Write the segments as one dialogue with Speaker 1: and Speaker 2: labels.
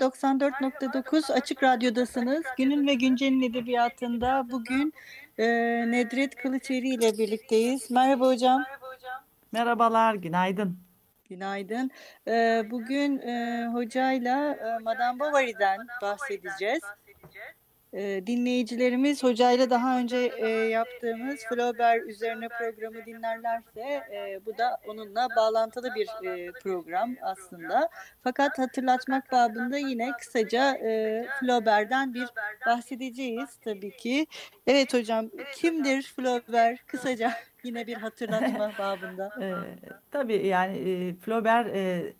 Speaker 1: 94.9 Açık Radyo'dasınız. Günün ve Güncel'in edebiyatında bugün e, Nedret Kılıçeri ile birlikteyiz. Merhaba hocam.
Speaker 2: Merhabalar, günaydın.
Speaker 1: Günaydın. E, bugün e, hocayla e, Madame Bovary'den bahsedeceğiz. E, dinleyicilerimiz hocayla daha önce e, yaptığımız Flaubert üzerine programı dinlerlerse e, bu da onunla bağlantılı bir e, program aslında. Fakat hatırlatmak babında yine kısaca e, Flaubert'den bir bahsedeceğiz tabii ki. Evet hocam kimdir Flaubert? Kısaca yine bir hatırlatma babında.
Speaker 2: E, tabii yani e, Flaubert e,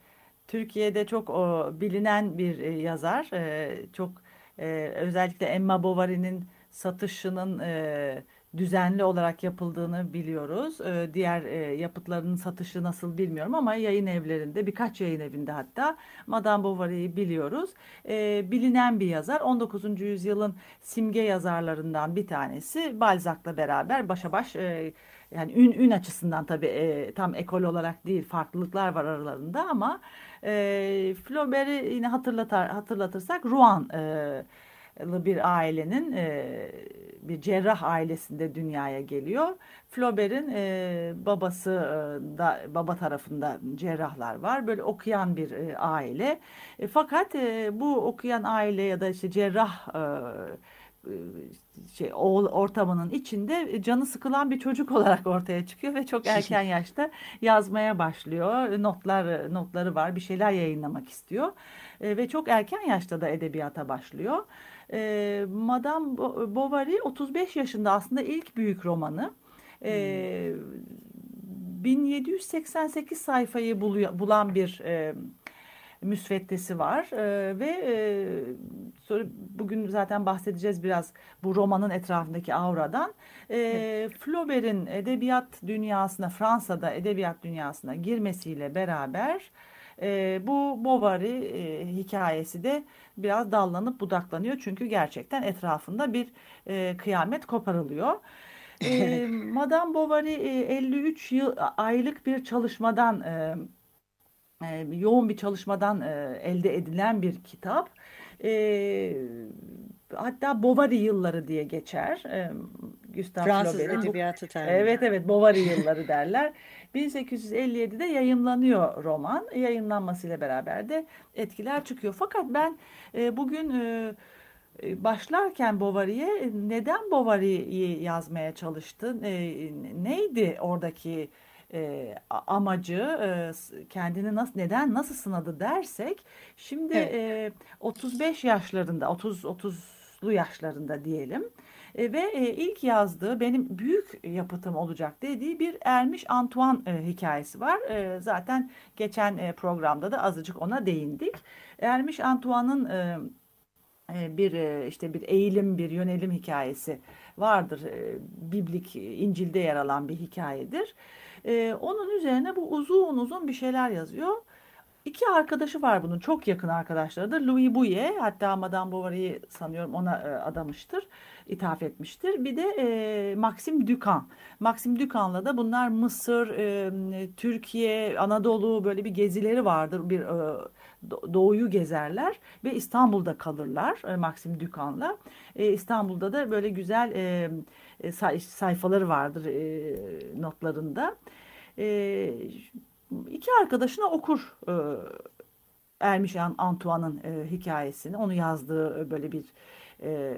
Speaker 2: Türkiye'de çok o, bilinen bir e, yazar. E, çok e, özellikle Emma Bovary'nin satışının e, düzenli olarak yapıldığını biliyoruz. E, diğer e, yapıtlarının satışı nasıl bilmiyorum ama yayın evlerinde birkaç yayın evinde hatta Madame Bovary'yi biliyoruz. E, bilinen bir yazar. 19. yüzyılın simge yazarlarından bir tanesi. Balzac'la beraber başa baş e, yani ün, ün açısından tabii tam ekol olarak değil farklılıklar var aralarında ama e, Flaubert'i yine hatırlatar, hatırlatırsak Rouen e, bir ailenin e, bir cerrah ailesinde dünyaya geliyor. Flaubert'in e, babası e, da baba tarafında cerrahlar var. Böyle okuyan bir e, aile. E, fakat e, bu okuyan aile ya da işte cerrah e, şey ortamının içinde canı sıkılan bir çocuk olarak ortaya çıkıyor ve çok erken yaşta yazmaya başlıyor. Notlar notları var, bir şeyler yayınlamak istiyor e, ve çok erken yaşta da edebiyata başlıyor. E, Madame Bovary 35 yaşında aslında ilk büyük romanı. E, 1788 sayfayı buluyor, bulan bir e, müsveddesi var e, ve e, sonra bugün zaten bahsedeceğiz biraz bu romanın etrafındaki auradan. E, Flaubert'in edebiyat dünyasına Fransa'da edebiyat dünyasına girmesiyle beraber e, bu Bovary e, hikayesi de biraz dallanıp budaklanıyor çünkü gerçekten etrafında bir e, kıyamet koparılıyor. e, Madame Bovary e, 53 yıl aylık bir çalışmadan e, e, yoğun bir çalışmadan e, elde edilen bir kitap. E, hatta Bovary yılları diye geçer. E,
Speaker 1: Gustave Fransız edebiyatı terimi.
Speaker 2: Evet evet Bovary yılları derler. 1857'de yayınlanıyor roman. Yayınlanmasıyla beraber de etkiler çıkıyor. Fakat ben e, bugün e, başlarken Bovary'e neden Bovary'yi yazmaya çalıştı? E, neydi oradaki e, amacı e, kendini nasıl neden nasıl sınadı dersek şimdi evet. e, 35 yaşlarında 30 30'lu yaşlarında diyelim e, ve e, ilk yazdığı benim büyük yapıtım olacak dediği bir Ermiş Antoine e, hikayesi var. E, zaten geçen e, programda da azıcık ona değindik. Ermiş Antoine'ın e, e bir e, işte bir eğilim bir yönelim hikayesi vardır. E, Biblik İncil'de yer alan bir hikayedir. E, onun üzerine bu uzun uzun bir şeyler yazıyor. İki arkadaşı var bunun çok yakın arkadaşlarıdır. Louis Bouillet hatta Madame Bovary'i sanıyorum ona e, adamıştır, ithaf etmiştir. Bir de e, Maxim Ducan. Maxim Ducan'la da bunlar Mısır, e, Türkiye, Anadolu böyle bir gezileri vardır. Bir e, doğuyu gezerler ve İstanbul'da kalırlar e, Maxim Ducan'la. E, İstanbul'da da böyle güzel e, e sayfaları vardır e, notlarında. E, iki arkadaşına okur e, Ermiş Antoine'ın e, hikayesini. Onu yazdığı böyle bir e,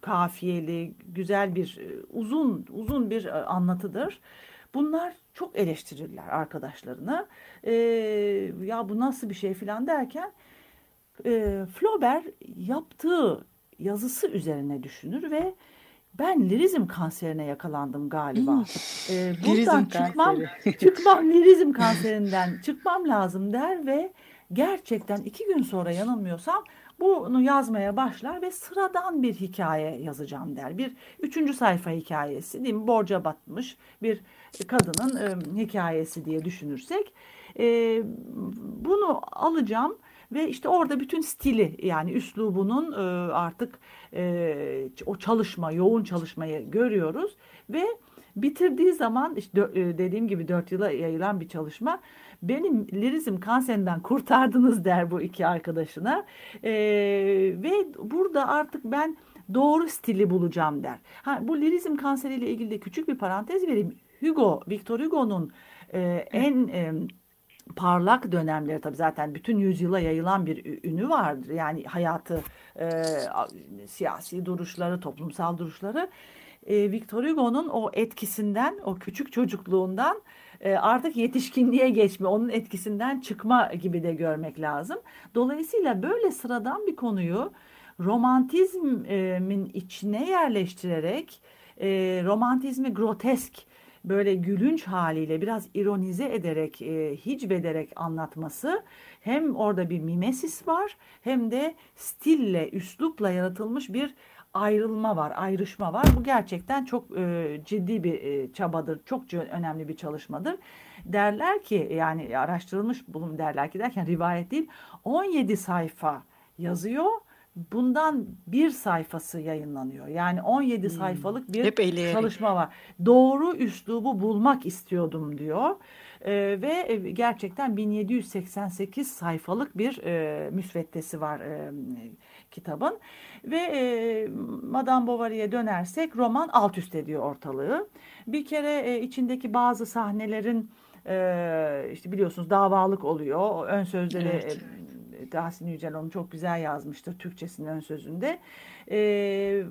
Speaker 2: kafiyeli, güzel bir, e, uzun uzun bir e, anlatıdır. Bunlar çok eleştirirler arkadaşlarını. E, ya bu nasıl bir şey filan derken e, Flaubert yaptığı yazısı üzerine düşünür ve ben lirizm kanserine yakalandım galiba.
Speaker 1: Hmm.
Speaker 2: Ee, buradan çıkmam, çıkmam lirizm kanserinden çıkmam lazım der ve gerçekten iki gün sonra yanılmıyorsam bunu yazmaya başlar ve sıradan bir hikaye yazacağım der. Bir üçüncü sayfa hikayesi değil mi? Borca batmış bir kadının e, hikayesi diye düşünürsek. E, bunu alacağım ve işte orada bütün stili yani üslubunun e, artık e, o çalışma, yoğun çalışmayı görüyoruz ve bitirdiği zaman işte dediğim gibi dört yıla yayılan bir çalışma. Benim lirizm kanserinden kurtardınız der bu iki arkadaşına E, ve burada artık ben doğru stili bulacağım der. Ha, bu lirizm kanseriyle ilgili de küçük bir parantez vereyim. Hugo, Victor Hugo'nun e, en e, parlak dönemleri tabii zaten bütün yüzyıla yayılan bir ünü vardır. Yani hayatı, e, siyasi duruşları, toplumsal duruşları. E, Victor Hugo'nun o etkisinden, o küçük çocukluğundan e, artık yetişkinliğe geçme, onun etkisinden çıkma gibi de görmek lazım. Dolayısıyla böyle sıradan bir konuyu romantizmin içine yerleştirerek e, romantizmi grotesk böyle gülünç haliyle biraz ironize ederek, e, hicvederek anlatması hem orada bir mimesis var hem de stille, üslupla yaratılmış bir ayrılma var, ayrışma var. Bu gerçekten çok e, ciddi bir e, çabadır, çok önemli bir çalışmadır. Derler ki yani araştırılmış bulun derler ki derken rivayet değil 17 sayfa yazıyor. Bundan bir sayfası yayınlanıyor. Yani 17 sayfalık bir
Speaker 1: Hep eleyerek.
Speaker 2: çalışma var. Doğru üslubu bulmak istiyordum diyor. Ee, ve e, gerçekten 1788 sayfalık bir e, müsveddesi var e, kitabın. Ve e, Madame Bovary'e dönersek roman alt üst ediyor ortalığı. Bir kere e, içindeki bazı sahnelerin e, işte biliyorsunuz davalık oluyor. Ön sözleri
Speaker 1: Evet.
Speaker 2: E, Tahsin Yücel onu çok güzel yazmıştır Türkçesinin ön sözünde. Ee,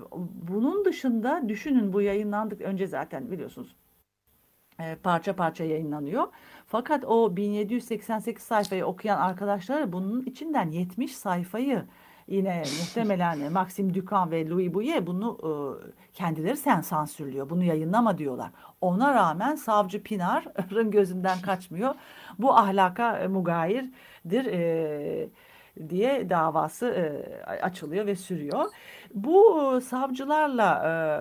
Speaker 2: bunun dışında düşünün bu yayınlandık önce zaten biliyorsunuz e, parça parça yayınlanıyor. Fakat o 1788 sayfayı okuyan arkadaşları bunun içinden 70 sayfayı yine muhtemelen Maxim Ducan ve Louis Bouillet bunu e, kendileri sen sansürlüyor. Bunu yayınlama diyorlar. Ona rağmen savcı Pinar'ın gözünden kaçmıyor. Bu ahlaka e, mugayirdir e, diye davası e, açılıyor ve sürüyor. Bu e, savcılarla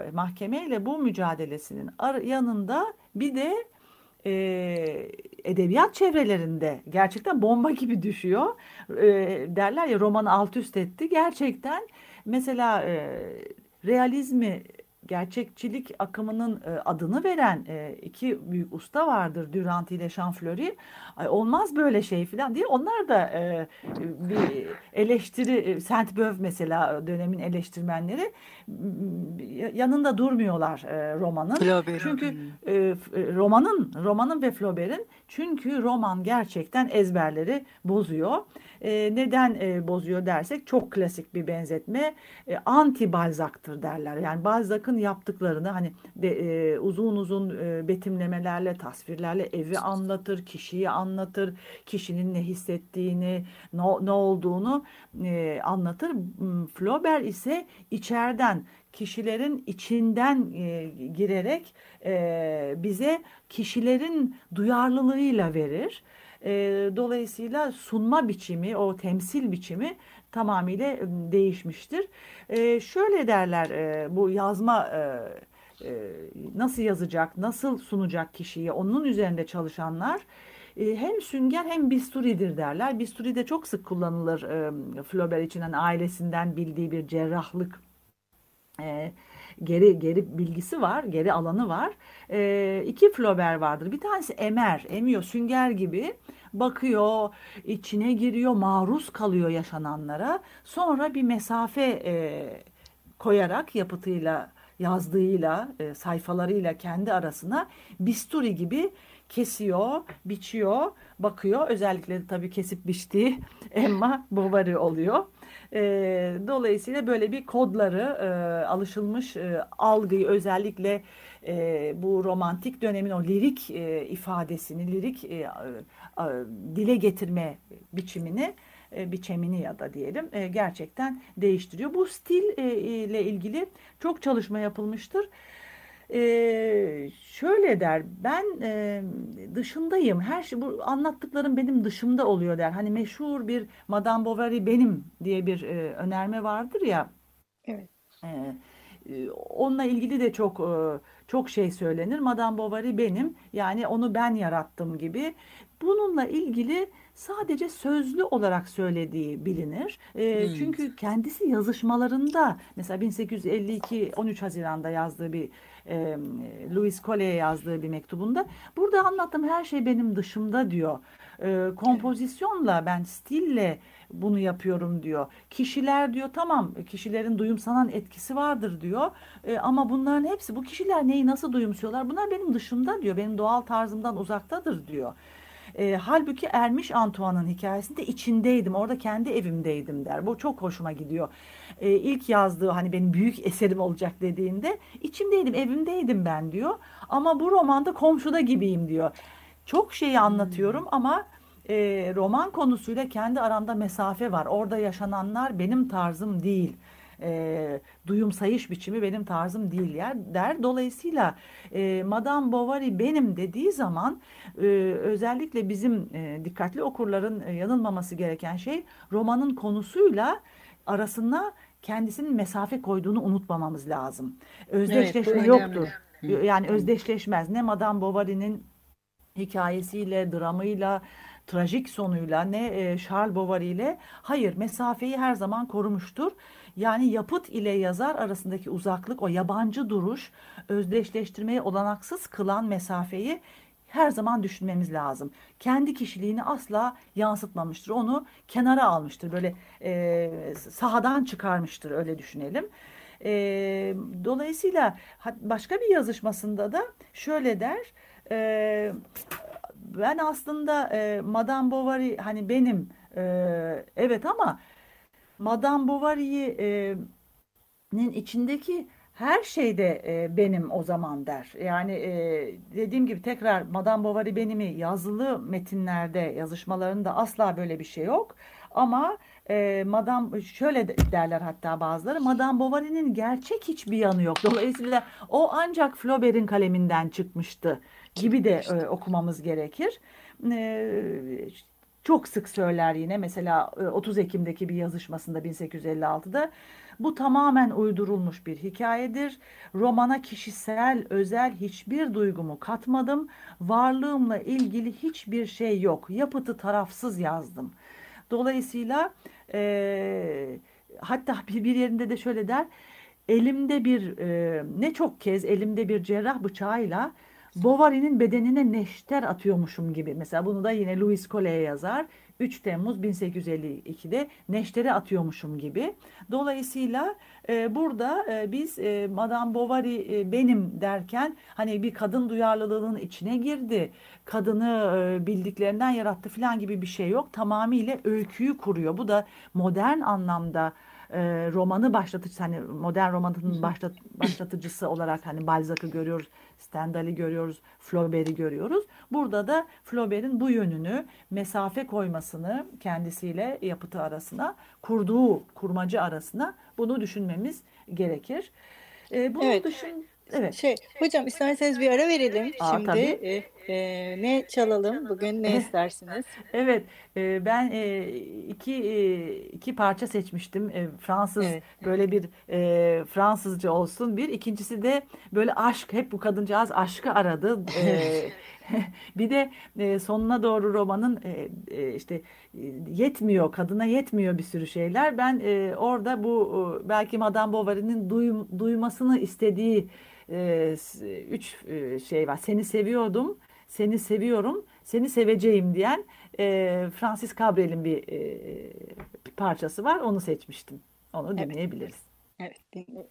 Speaker 2: e, mahkemeyle bu mücadelesinin yanında bir de e, edebiyat çevrelerinde gerçekten bomba gibi düşüyor. E, derler ya romanı alt üst etti. Gerçekten mesela e, realizmi gerçekçilik akımının e, adını veren e, iki büyük usta vardır Durant ile Champfleury. Ay, olmaz böyle şey falan diye onlar da e, bir eleştiri e, Saint-Beuve mesela dönemin eleştirmenleri yanında durmuyorlar e, romanın.
Speaker 1: Flaubert'in.
Speaker 2: Çünkü e, romanın romanın ve Flaubert'in çünkü roman gerçekten ezberleri bozuyor. E, neden e, bozuyor dersek çok klasik bir benzetme. E, anti Balzac'tır derler. Yani Balzac'ın yaptıklarını hani de, e, uzun uzun e, betimlemelerle, tasvirlerle evi anlatır, kişiyi anlatır, kişinin ne hissettiğini, ne, ne olduğunu e, anlatır. M, Flaubert ise içeriden kişilerin içinden e, girerek e, bize kişilerin duyarlılığıyla verir. E, dolayısıyla sunma biçimi, o temsil biçimi tamamıyla değişmiştir. E, şöyle derler e, bu yazma e, nasıl yazacak, nasıl sunacak kişiyi onun üzerinde çalışanlar hem sünger hem bisturidir derler. Bisturi de çok sık kullanılır Flaubert için hani ailesinden bildiği bir cerrahlık geri geri bilgisi var, geri alanı var. E, iki Flaubert vardır. Bir tanesi emer, emiyor, sünger gibi bakıyor, içine giriyor, maruz kalıyor yaşananlara. Sonra bir mesafe e, koyarak yapıtıyla, yazdığıyla, e, sayfalarıyla kendi arasına bisturi gibi kesiyor, biçiyor, bakıyor. Özellikle tabii kesip biçtiği Emma Bovary oluyor. E, dolayısıyla böyle bir kodları, e, alışılmış e, algıyı özellikle e, bu romantik dönemin o lirik e, ifadesini, lirik e, e, dile getirme biçimini biçimini ya da diyelim gerçekten değiştiriyor. Bu stil ile ilgili çok çalışma yapılmıştır. Ee, şöyle der ben e, dışındayım her şey bu anlattıklarım benim dışımda oluyor der hani meşhur bir Madame Bovary benim diye bir e, önerme vardır ya
Speaker 1: Evet.
Speaker 2: e, e, onunla ilgili de çok e, çok şey söylenir Madame Bovary benim yani onu ben yarattım gibi bununla ilgili sadece sözlü olarak söylediği bilinir. E,
Speaker 1: Hmm.
Speaker 2: çünkü kendisi yazışmalarında mesela 1852 13 Haziran'da yazdığı bir e, Louis Collet'e yazdığı bir mektubunda burada anlattığım her şey benim dışımda diyor. E, kompozisyonla ben stille bunu yapıyorum diyor. Kişiler diyor tamam kişilerin duyumsanan etkisi vardır diyor. E, ama bunların hepsi bu kişiler neyi nasıl duyumsuyorlar? Bunlar benim dışımda diyor. Benim doğal tarzımdan uzaktadır diyor. E, halbuki Ermiş Antoine'ın hikayesinde içindeydim. Orada kendi evimdeydim der. Bu çok hoşuma gidiyor. E, ilk yazdığı hani benim büyük eserim olacak dediğinde içimdeydim, evimdeydim ben diyor. Ama bu romanda komşuda gibiyim diyor. Çok şeyi anlatıyorum ama e, roman konusuyla kendi aramda mesafe var. Orada yaşananlar benim tarzım değil. E, duyumsayış biçimi benim tarzım değil yer der. Dolayısıyla e, Madame Bovary benim dediği zaman e, özellikle bizim e, dikkatli okurların e, yanılmaması gereken şey romanın konusuyla arasına kendisinin mesafe koyduğunu unutmamamız lazım. Özdeşleşme
Speaker 1: önemli.
Speaker 2: yoktur.
Speaker 1: Hı.
Speaker 2: Yani özdeşleşmez. Ne Madame Bovary'nin hikayesiyle, dramıyla, trajik sonuyla ne e, Charles Bovary ile hayır mesafeyi her zaman korumuştur. Yani yapıt ile yazar arasındaki uzaklık, o yabancı duruş, özdeşleştirmeyi olanaksız kılan mesafeyi her zaman düşünmemiz lazım. Kendi kişiliğini asla yansıtmamıştır. Onu kenara almıştır. Böyle e, sahadan çıkarmıştır öyle düşünelim. E, dolayısıyla başka bir yazışmasında da şöyle der. E, ben aslında e, Madame Bovary hani benim e, evet ama Madame Bovary'yi e, nin içindeki her şeyde e, benim o zaman der. Yani e, dediğim gibi tekrar Madame Bovary benimi yazılı metinlerde yazışmalarında asla böyle bir şey yok. Ama e, Madame şöyle de- derler hatta bazıları Madame Bovary'nin gerçek hiçbir yanı yok. Dolayısıyla o ancak Flaubert'in kaleminden çıkmıştı gibi de e, okumamız gerekir. E, çok sık söyler yine mesela e, 30 Ekim'deki bir yazışmasında 1856'da bu tamamen uydurulmuş bir hikayedir. Romana kişisel, özel hiçbir duygumu katmadım. Varlığımla ilgili hiçbir şey yok. Yapıtı tarafsız yazdım. Dolayısıyla e, hatta bir, bir yerinde de şöyle der. Elimde bir e, ne çok kez elimde bir cerrah bıçağıyla Bovary'nin bedenine neşter atıyormuşum gibi. Mesela bunu da yine Louis Collet'e yazar. 3 Temmuz 1852'de neşteri atıyormuşum gibi. Dolayısıyla e, burada e, biz e, Madame Bovary e, benim derken hani bir kadın duyarlılığının içine girdi. Kadını e, bildiklerinden yarattı falan gibi bir şey yok. Tamamıyla öyküyü kuruyor. Bu da modern anlamda e, romanı başlatıcı hani modern romanın başlat, başlatıcısı olarak hani Balzac'ı görüyoruz, Stendhal'i görüyoruz, Flaubert'i görüyoruz. Burada da Flaubert'in bu yönünü mesafe koymasını kendisiyle yapıtı arasına kurduğu kurmacı arasına bunu düşünmemiz gerekir. E, bunun
Speaker 1: Evet.
Speaker 2: dışında evet.
Speaker 1: Şey, hocam isterseniz bir ara verelim
Speaker 2: Aa,
Speaker 1: şimdi.
Speaker 2: tabii.
Speaker 1: E, e, ne çalalım bugün ne istersiniz?
Speaker 2: Evet, e, ben e, iki e, iki parça seçmiştim. E, Fransız
Speaker 1: Evet.
Speaker 2: böyle bir e, Fransızca olsun bir. İkincisi de böyle aşk. Hep bu kadıncağız aşkı aradı. E, bir de e, sonuna doğru romanın e, e, işte e, yetmiyor kadına yetmiyor bir sürü şeyler. Ben e, orada bu e, belki Madame Bovary'nin duyum- duymasını istediği e, s- üç e, şey var. Seni seviyordum, seni seviyorum, seni seveceğim diyen e, Francis Cabrel'in bir, e, bir parçası var. Onu seçmiştim. Onu
Speaker 1: Evet.
Speaker 2: dinleyebiliriz.
Speaker 1: Evet, dinleyelim.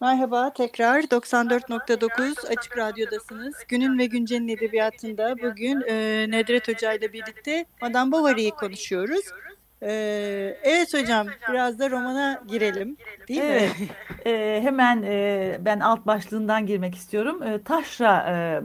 Speaker 1: Merhaba, tekrar 94.9 Açık Radyo'dasınız. Günün ve Güncel'in edebiyatında bugün e, Nedret Hoca ile birlikte Madame Bovary'yi konuşuyoruz. E, evet hocam, biraz da romana girelim, değil mi?
Speaker 2: Evet. E, hemen e, ben alt başlığından girmek istiyorum. E, taşra e,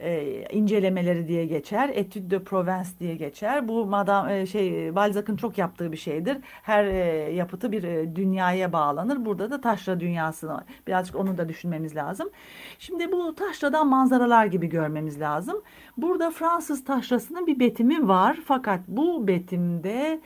Speaker 2: e, incelemeleri diye geçer. Etude de Provence diye geçer. Bu Madame e, şey Balzac'ın çok yaptığı bir şeydir. Her e, yapıtı bir e, dünyaya bağlanır. Burada da taşra dünyasını birazcık onu da düşünmemiz lazım. Şimdi bu taşradan manzaralar gibi görmemiz lazım. Burada Fransız taşrasının bir betimi var. Fakat bu betimde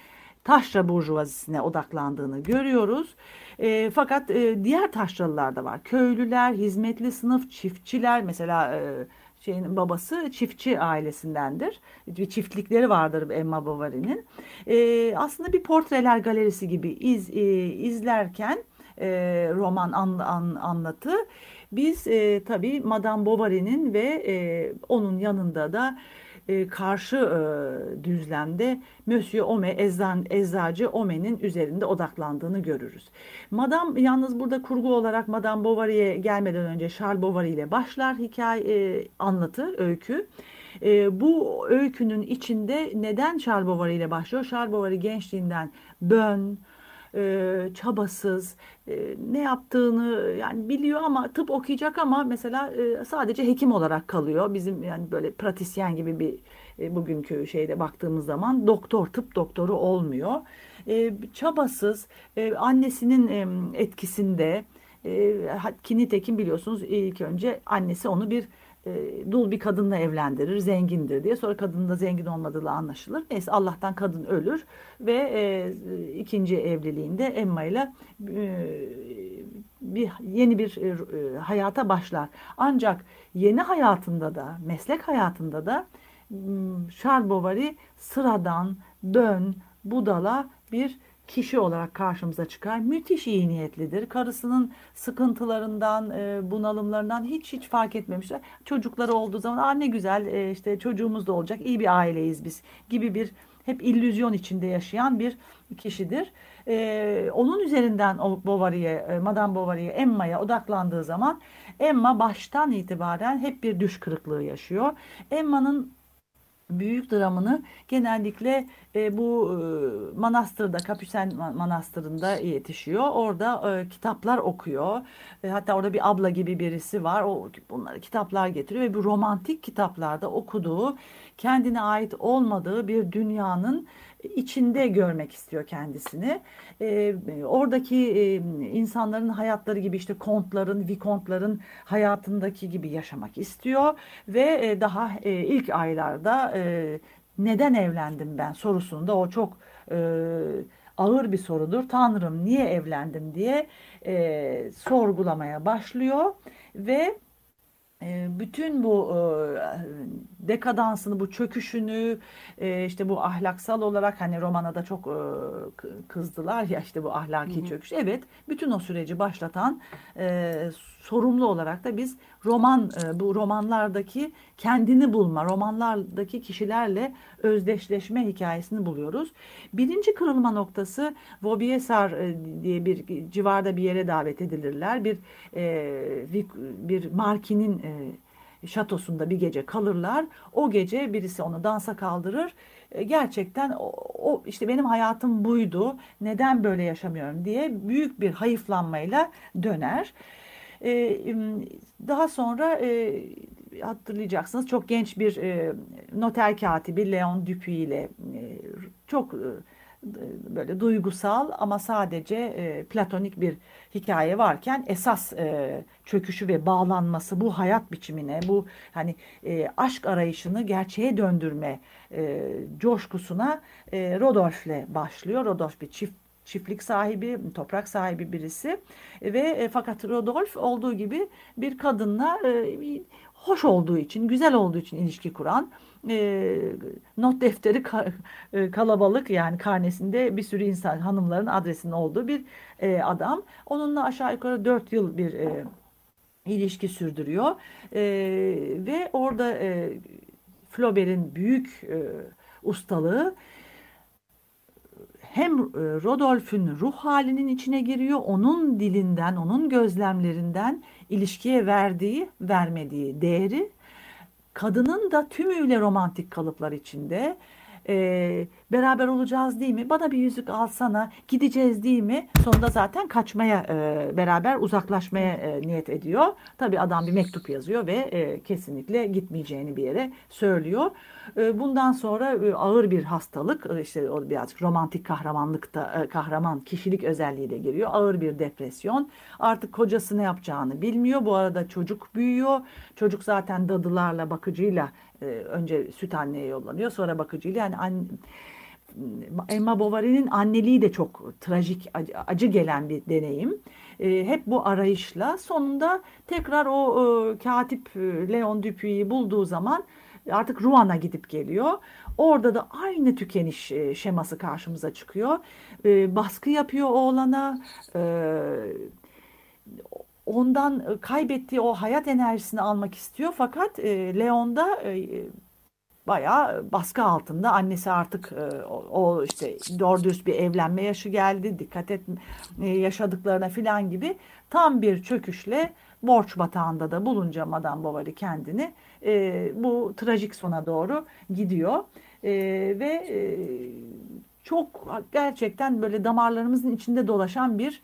Speaker 2: taşra burjuvazisine odaklandığını görüyoruz. E, fakat e, diğer taşralılar da var. Köylüler, hizmetli sınıf, çiftçiler mesela e, şeyin babası çiftçi ailesindendir. Bir çiftlikleri vardır Emma Bovary'nin. E, aslında bir portreler galerisi gibi iz, e, izlerken e, roman an, an, anlatı biz e, tabii Madame Bovary'nin ve e, onun yanında da e, karşı e, düzlemde Monsieur Ome, eczan, eczacı Ome'nin üzerinde odaklandığını görürüz. Madame yalnız burada kurgu olarak Madame Bovary'e gelmeden önce Charles Bovary ile başlar hikaye e, anlatı, öykü. E, bu öykünün içinde neden Charles Bovary ile başlıyor? Charles Bovary gençliğinden bön, e, çabasız, e, ne yaptığını yani biliyor ama tıp okuyacak ama mesela e, sadece hekim olarak kalıyor. Bizim yani böyle pratisyen gibi bir e, bugünkü şeyde baktığımız zaman doktor, tıp doktoru olmuyor. E, çabasız, e, annesinin e, etkisinde, e, ki biliyorsunuz ilk önce annesi onu bir e, dul bir kadınla evlendirir, zengindir diye. Sonra kadının da zengin olmadığı anlaşılır. Neyse Allah'tan kadın ölür ve e, ikinci evliliğinde Emma ile e, bir yeni bir e, e, hayata başlar. Ancak yeni hayatında da, meslek hayatında da Charles Bovary sıradan, dön, budala bir kişi olarak karşımıza çıkar. Müthiş iyi niyetlidir. Karısının sıkıntılarından, e, bunalımlarından hiç hiç fark etmemişler. Çocukları olduğu zaman Aa, ne güzel e, işte çocuğumuz da olacak, iyi bir aileyiz biz gibi bir hep illüzyon içinde yaşayan bir kişidir. Ee, onun üzerinden Bovary'e, e, Madame Bovary'e, Emma'ya odaklandığı zaman Emma baştan itibaren hep bir düş kırıklığı yaşıyor. Emma'nın büyük dramını genellikle e, bu e, manastırda, Kapüsen manastırında yetişiyor. Orada e, kitaplar okuyor. E, hatta orada bir abla gibi birisi var. O bunları kitaplar getiriyor ve bu romantik kitaplarda okuduğu kendine ait olmadığı bir dünyanın içinde görmek istiyor kendisini. E, oradaki e, insanların hayatları gibi işte kontların, vikontların hayatındaki gibi yaşamak istiyor ve e, daha e, ilk aylarda e, neden evlendim ben sorusunda o çok e, ağır bir sorudur. Tanrım niye evlendim diye e, sorgulamaya başlıyor ve bütün bu e, dekadansını, bu çöküşünü, e, işte bu ahlaksal olarak hani romana da çok e, kızdılar ya işte bu ahlaki çöküş. Evet, bütün o süreci başlatan sorumlu olarak da biz roman bu romanlardaki kendini bulma, romanlardaki kişilerle özdeşleşme hikayesini buluyoruz. Birinci kırılma noktası Vaubyessar diye bir civarda bir yere davet edilirler. Bir bir markinin şatosunda bir gece kalırlar. O gece birisi onu dansa kaldırır. Gerçekten o, o işte benim hayatım buydu. Neden böyle yaşamıyorum diye büyük bir hayıflanmayla döner. Daha sonra hatırlayacaksınız çok genç bir noter katibi Leon Dupuy ile çok böyle duygusal ama sadece e, platonik bir hikaye varken esas e, çöküşü ve bağlanması bu hayat biçimine bu hani e, aşk arayışını gerçeğe döndürme e, coşkusuna e, Rodolph'le başlıyor. Rodolph bir çift çiftlik sahibi, toprak sahibi birisi ve e, fakat Rodolph olduğu gibi bir kadınla e, hoş olduğu için, güzel olduğu için ilişki kuran e, not defteri ka, e, kalabalık yani karnesinde bir sürü insan hanımların adresinin olduğu bir e, adam. Onunla aşağı yukarı 4 yıl bir e, ilişki sürdürüyor e, ve orada e, Flaubert'in büyük e, ustalığı hem e, Rodolph'ün ruh halinin içine giriyor, onun dilinden, onun gözlemlerinden ilişkiye verdiği, vermediği değeri kadının da tümüyle romantik kalıplar içinde e, beraber olacağız değil mi? Bana bir yüzük alsana gideceğiz değil mi? Sonunda zaten kaçmaya e, beraber uzaklaşmaya e, niyet ediyor. Tabii adam bir mektup yazıyor ve e, kesinlikle gitmeyeceğini bir yere söylüyor. E, bundan sonra e, ağır bir hastalık e, işte o birazcık romantik kahramanlıkta e, kahraman kişilik özelliği de geliyor. Ağır bir depresyon. Artık kocası ne yapacağını bilmiyor. Bu arada çocuk büyüyor. Çocuk zaten dadılarla bakıcıyla e, önce süt anneye yollanıyor sonra bakıcıyla yani anne, Emma Bovary'nin anneliği de çok trajik, acı, acı gelen bir deneyim. E, hep bu arayışla sonunda tekrar o e, katip e, Leon Dupuy'u bulduğu zaman artık Ruan'a gidip geliyor. Orada da aynı tükeniş e, şeması karşımıza çıkıyor. E, baskı yapıyor oğlana. E, ondan e, kaybettiği o hayat enerjisini almak istiyor. Fakat e, Leon'da e, bayağı baskı altında. Annesi artık e, o işte doğru bir evlenme yaşı geldi. Dikkat et e, yaşadıklarına filan gibi tam bir çöküşle borç batağında da bulunca Madame Bovary kendini e, bu trajik sona doğru gidiyor. Ve çok gerçekten böyle damarlarımızın içinde dolaşan bir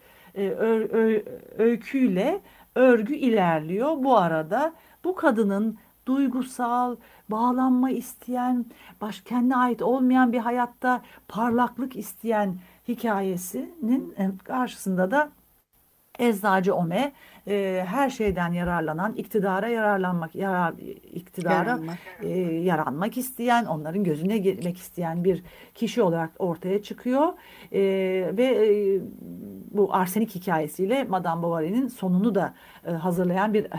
Speaker 2: öyküyle örgü ilerliyor. Bu arada bu kadının duygusal, bağlanma isteyen, baş kendine ait olmayan bir hayatta parlaklık isteyen hikayesinin e, karşısında da Eczacı Ome e, her şeyden yararlanan, iktidara yararlanmak, yarar, iktidara yaranmak. E, yaranmak isteyen, onların gözüne girmek isteyen bir kişi olarak ortaya çıkıyor. E, ve e, bu arsenik hikayesiyle Madame Bovary'nin sonunu da e, hazırlayan bir e,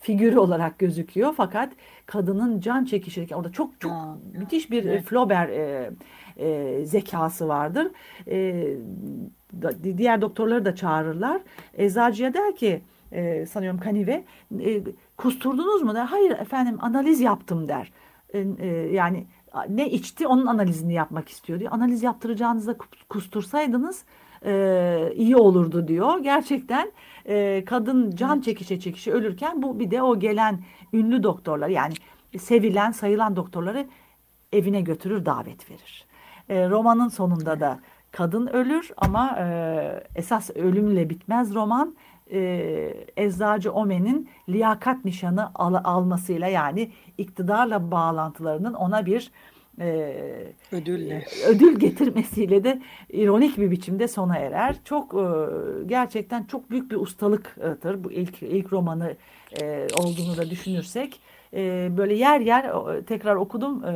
Speaker 2: figürü olarak gözüküyor. Fakat kadının can çekişirken orada çok çok ya, müthiş bir evet. Flaubert e, e, zekası vardır. E, diğer doktorları da çağırırlar. Eczacıya der ki e, sanıyorum Kanive e, kusturdunuz mu der. Hayır efendim analiz yaptım der. E, e, yani ne içti onun analizini yapmak istiyor diyor. Analiz yaptıracağınızda kustursaydınız e, iyi olurdu diyor. Gerçekten e, kadın can çekişe çekişe ölürken bu bir de o gelen ünlü doktorlar yani sevilen sayılan doktorları evine götürür davet verir. E, romanın sonunda da kadın ölür ama e, esas ölümle bitmez roman. E, Eczacı Omen'in liyakat nişanı al, almasıyla yani iktidarla bağlantılarının ona bir e,
Speaker 1: ödülle
Speaker 2: ödül getirmesiyle de ironik bir biçimde sona erer. Çok e, gerçekten çok büyük bir ustalıktır bu ilk ilk romanı e, olduğunu da düşünürsek e, böyle yer yer tekrar okudum. E,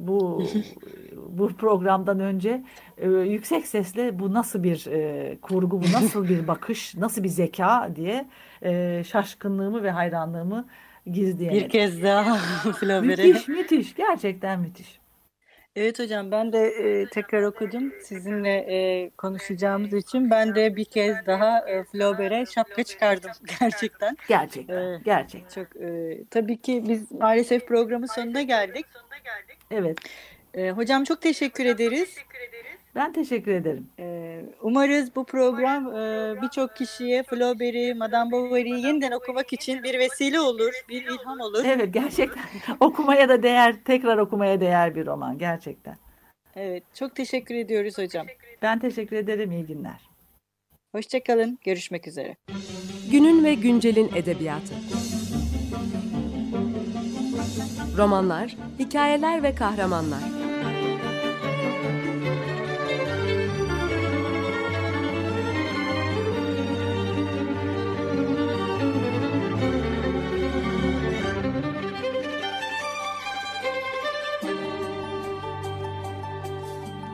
Speaker 2: bu bu programdan önce e, yüksek sesle bu nasıl bir e, kurgu, bu nasıl bir bakış, nasıl bir zeka diye e, şaşkınlığımı ve hayranlığımı gizleyemedim.
Speaker 1: Bir kez daha
Speaker 2: Flaubert'e. Müthiş, müthiş. Gerçekten müthiş.
Speaker 1: Evet hocam ben de e, tekrar okudum sizinle e, konuşacağımız için ben de bir kez daha e, Flaubert'e şapka çıkardım gerçekten.
Speaker 2: Gerçekten, e, gerçekten.
Speaker 1: Çok e, tabii ki biz maalesef programın sonuna geldik.
Speaker 2: Evet.
Speaker 1: E, hocam çok teşekkür ederiz.
Speaker 2: Ben teşekkür ederim.
Speaker 1: Ee, umarız bu program e, birçok kişiye Flaubert'i, Madame Bovary'i yeniden okumak için bir vesile olur, bir ilham olur.
Speaker 2: Evet gerçekten okumaya da değer, tekrar okumaya değer bir roman gerçekten.
Speaker 1: Evet çok teşekkür ediyoruz hocam.
Speaker 2: Ben teşekkür ederim, iyi günler.
Speaker 1: Hoşçakalın, görüşmek üzere.
Speaker 3: Günün ve güncelin edebiyatı. Romanlar, hikayeler ve kahramanlar.